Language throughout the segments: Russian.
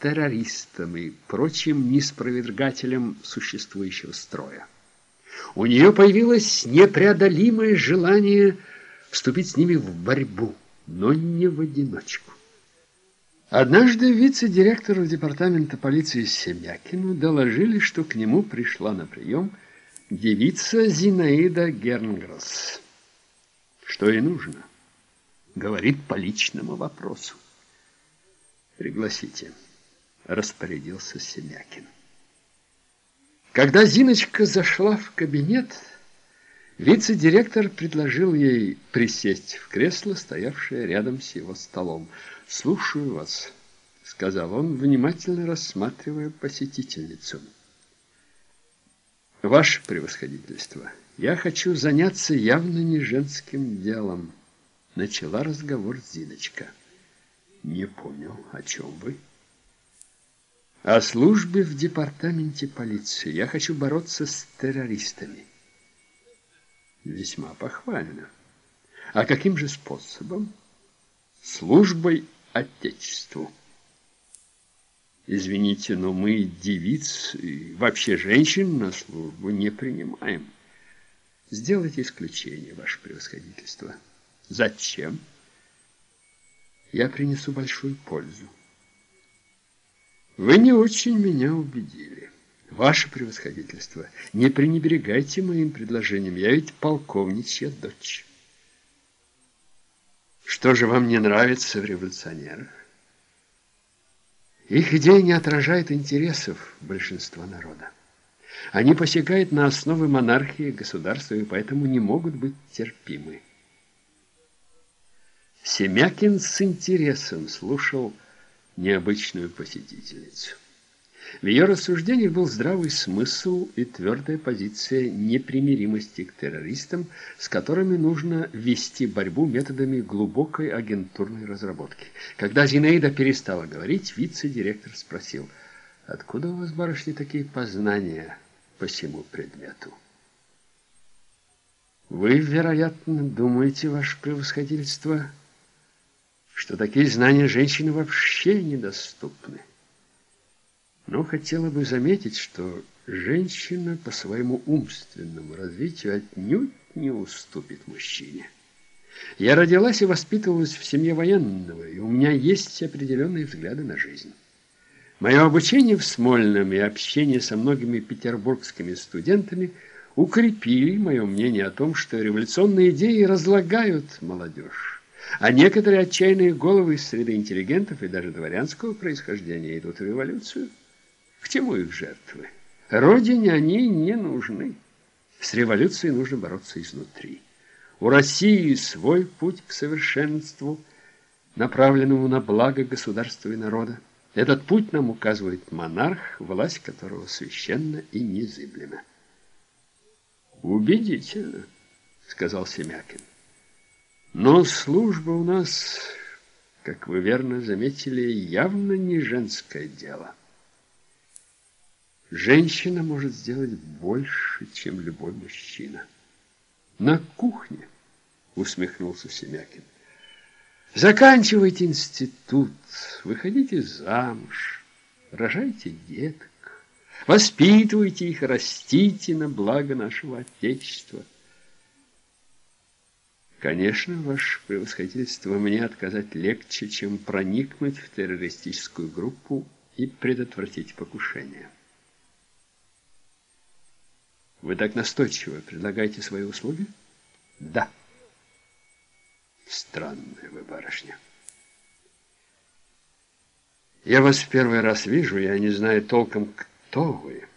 террористом и прочим неспровергателем существующего строя. У нее появилось непреодолимое желание вступить с ними в борьбу, но не в одиночку. Однажды вице-директору департамента полиции Семякину доложили, что к нему пришла на прием девица Зинаида Гернгросс. Что ей нужно? Говорит по личному вопросу. «Пригласите», — распорядился Семякин. Когда Зиночка зашла в кабинет, вице-директор предложил ей присесть в кресло, стоявшее рядом с его столом. «Слушаю вас», — сказал он, внимательно рассматривая посетительницу. «Ваше превосходительство, я хочу заняться явно не женским делом», — начала разговор Зиночка. «Не понял, о чем вы?» «О службе в департаменте полиции. Я хочу бороться с террористами». «Весьма похвально. А каким же способом?» «Службой Отечеству». Извините, но мы девиц и вообще женщин на службу не принимаем. Сделайте исключение, ваше превосходительство. Зачем? я принесу большую пользу. Вы не очень меня убедили. Ваше превосходительство, не пренебрегайте моим предложением. Я ведь полковничья дочь. Что же вам не нравится в революционерах? Их идеи не отражают интересов большинства народа. Они посягают на основы монархии государства и поэтому не могут быть терпимы. Семякин с интересом слушал необычную посетительницу. В ее рассуждениях был здравый смысл и твердая позиция непримиримости к террористам, с которыми нужно вести борьбу методами глубокой агентурной разработки. Когда Зинаида перестала говорить, вице-директор спросил, «Откуда у вас, барышни, такие познания по всему предмету?» «Вы, вероятно, думаете, ваше превосходительство...» что такие знания женщины вообще недоступны. Но хотела бы заметить, что женщина по своему умственному развитию отнюдь не уступит мужчине. Я родилась и воспитывалась в семье военного, и у меня есть определенные взгляды на жизнь. Мое обучение в Смольном и общение со многими петербургскими студентами укрепили мое мнение о том, что революционные идеи разлагают молодежь. А некоторые отчаянные головы из среды интеллигентов и даже дворянского происхождения идут в революцию. К чему их жертвы? Родине они не нужны. С революцией нужно бороться изнутри. У России свой путь к совершенству, направленному на благо государства и народа. Этот путь нам указывает монарх, власть которого священна и незыблема. «Убедительно», — сказал Семякин. Но служба у нас, как вы верно заметили, явно не женское дело. Женщина может сделать больше, чем любой мужчина. На кухне, усмехнулся Семякин. Заканчивайте институт, выходите замуж, рожайте деток, воспитывайте их, растите на благо нашего Отечества. Конечно, ваше превосходительство, мне отказать легче, чем проникнуть в террористическую группу и предотвратить покушение. Вы так настойчиво предлагаете свои услуги? Да. Странная вы барышня. Я вас в первый раз вижу, я не знаю толком, кто вы.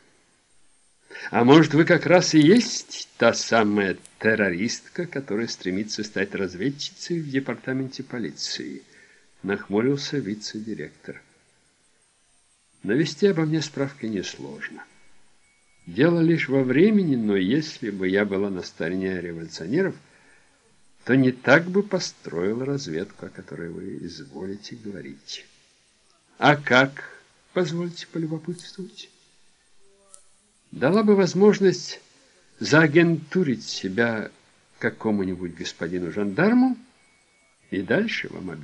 А может, вы как раз и есть та самая террористка, которая стремится стать разведчицей в департаменте полиции? Нахмурился вице-директор. Навести обо мне справки несложно. Дело лишь во времени, но если бы я была на стороне революционеров, то не так бы построила разведку, о которой вы изволите говорить. А как, позвольте полюбопытствовать? Дала бы возможность заагентурить себя какому-нибудь господину жандарму и дальше вам объяснить.